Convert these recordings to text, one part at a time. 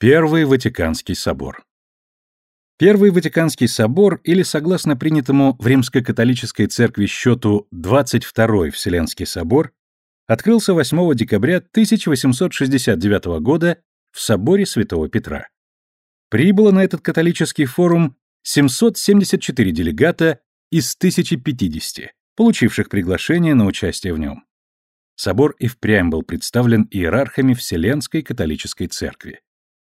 Первый Ватиканский собор. Первый Ватиканский собор, или, согласно принятому в Римско-католической церкви счету 22-й Вселенский собор, открылся 8 декабря 1869 года в соборе Святого Петра. Прибыло на этот католический форум 774 делегата из 1050, получивших приглашение на участие в нем. Собор и впрямь был представлен иерархами Вселенской католической церкви.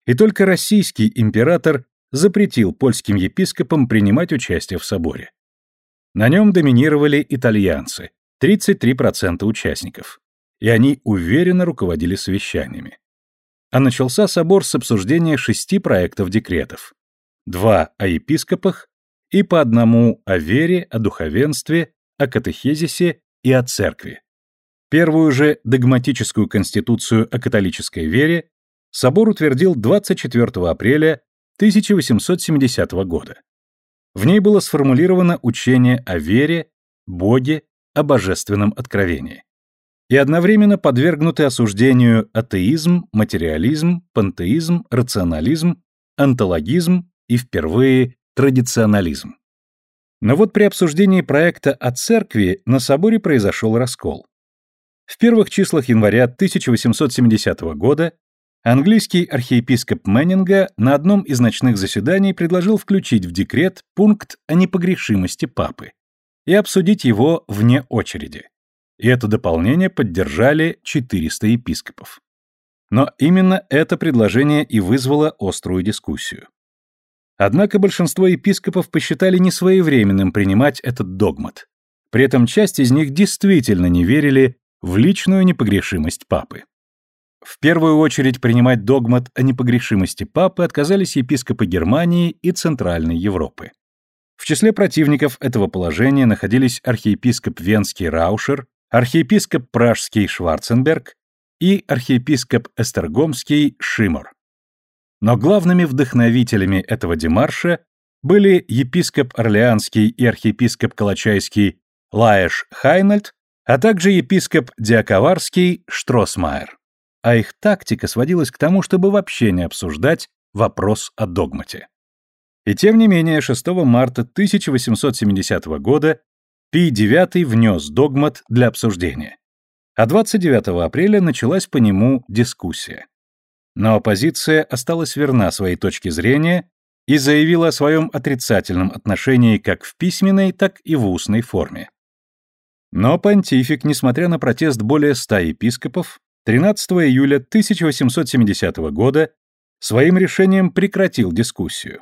И только российский император запретил польским епископам принимать участие в соборе. На нем доминировали итальянцы, 33% участников, и они уверенно руководили совещаниями. А начался собор с обсуждения шести проектов декретов. Два о епископах и по одному о вере, о духовенстве, о катехизисе и о церкви. Первую же догматическую конституцию о католической вере собор утвердил 24 апреля 1870 года. В ней было сформулировано учение о вере, Боге, о божественном откровении. И одновременно подвергнуты осуждению атеизм, материализм, пантеизм, рационализм, онтологизм и впервые традиционализм. Но вот при обсуждении проекта о церкви на соборе произошел раскол. В первых числах января 1870 года Английский архиепископ Мэннинга на одном из ночных заседаний предложил включить в декрет пункт о непогрешимости папы и обсудить его вне очереди. И это дополнение поддержали 400 епископов. Но именно это предложение и вызвало острую дискуссию. Однако большинство епископов посчитали несвоевременным принимать этот догмат. При этом часть из них действительно не верили в личную непогрешимость папы. В первую очередь принимать догмат о непогрешимости папы отказались епископы Германии и Центральной Европы. В числе противников этого положения находились архиепископ Венский Раушер, архиепископ Пражский Шварценберг и архиепископ Эстергомский Шимор. Но главными вдохновителями этого демарша были епископ Орлеанский и архиепископ Калачайский Лаэш Хайнальд, а также епископ Диаковарский Штросмайер а их тактика сводилась к тому, чтобы вообще не обсуждать вопрос о догмате. И тем не менее, 6 марта 1870 года Пий IX внес догмат для обсуждения, а 29 апреля началась по нему дискуссия. Но оппозиция осталась верна своей точке зрения и заявила о своем отрицательном отношении как в письменной, так и в устной форме. Но понтифик, несмотря на протест более ста епископов, 13 июля 1870 года своим решением прекратил дискуссию.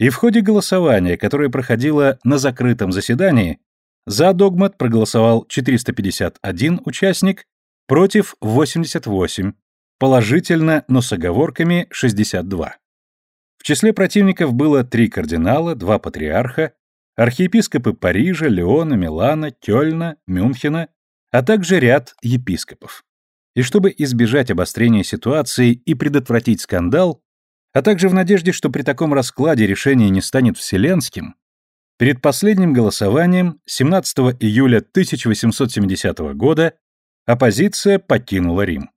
И в ходе голосования, которое проходило на закрытом заседании, за догмат проголосовал 451 участник, против 88, положительно, но с оговорками 62. В числе противников было три кардинала, два патриарха, архиепископы Парижа, Леона, Милана, Кёльна, Мюнхена, а также ряд епископов и чтобы избежать обострения ситуации и предотвратить скандал, а также в надежде, что при таком раскладе решение не станет вселенским, перед последним голосованием 17 июля 1870 года оппозиция покинула Рим.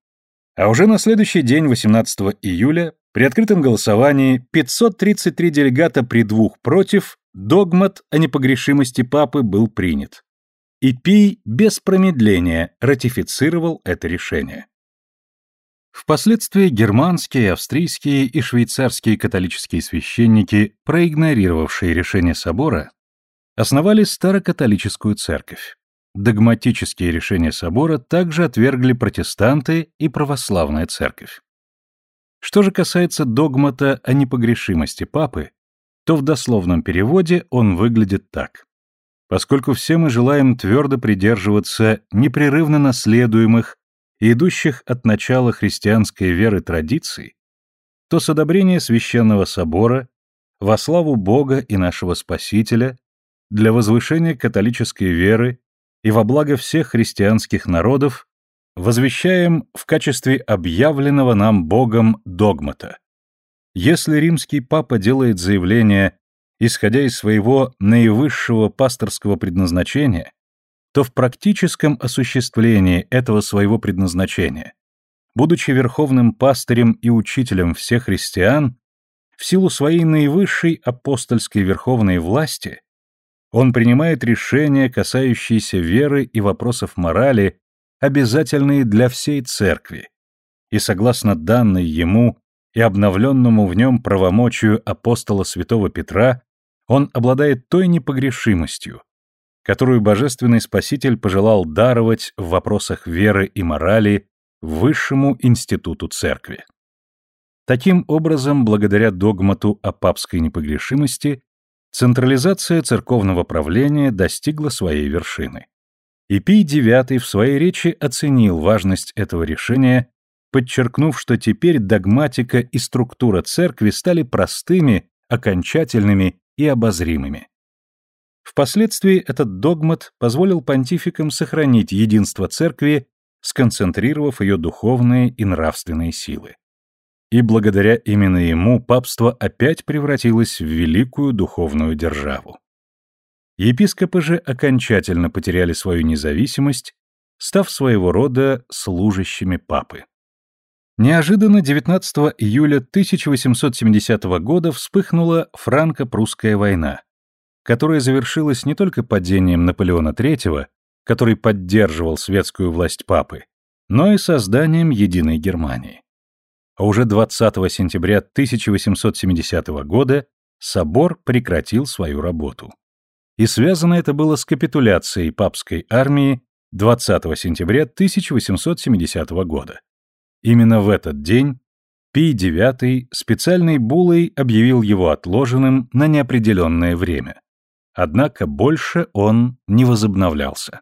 А уже на следующий день, 18 июля, при открытом голосовании 533 делегата при двух против, догмат о непогрешимости папы был принят и Пий без промедления ратифицировал это решение. Впоследствии германские, австрийские и швейцарские католические священники, проигнорировавшие решение собора, основали старокатолическую церковь. Догматические решения собора также отвергли протестанты и православная церковь. Что же касается догмата о непогрешимости папы, то в дословном переводе он выглядит так. Поскольку все мы желаем твердо придерживаться непрерывно наследуемых и идущих от начала христианской веры традиций, то с одобрения Священного Собора во славу Бога и нашего Спасителя, для возвышения католической веры и во благо всех христианских народов возвещаем в качестве объявленного нам Богом догмата. Если римский папа делает заявление исходя из своего наивысшего пасторского предназначения, то в практическом осуществлении этого своего предназначения будучи верховным пастырем и учителем всех христиан, в силу своей наивысшей апостольской верховной власти, он принимает решения, касающиеся веры и вопросов морали, обязательные для всей церкви, и согласно данной ему и обновленному в нем правомочию апостола святого Петра, он обладает той непогрешимостью, которую Божественный Спаситель пожелал даровать в вопросах веры и морали Высшему институту церкви. Таким образом, благодаря догмату о папской непогрешимости, централизация церковного правления достигла своей вершины. И Пий IX в своей речи оценил важность этого решения, подчеркнув, что теперь догматика и структура церкви стали простыми, окончательными и обозримыми. Впоследствии этот догмат позволил понтификам сохранить единство церкви, сконцентрировав ее духовные и нравственные силы. И благодаря именно ему папство опять превратилось в великую духовную державу. Епископы же окончательно потеряли свою независимость, став своего рода служащими папы. Неожиданно 19 июля 1870 года вспыхнула франко-прусская война, которая завершилась не только падением Наполеона III, который поддерживал светскую власть папы, но и созданием единой Германии. А уже 20 сентября 1870 года собор прекратил свою работу. И связано это было с капитуляцией папской армии 20 сентября 1870 года. Именно в этот день Пий IX специальной булой объявил его отложенным на неопределенное время. Однако больше он не возобновлялся.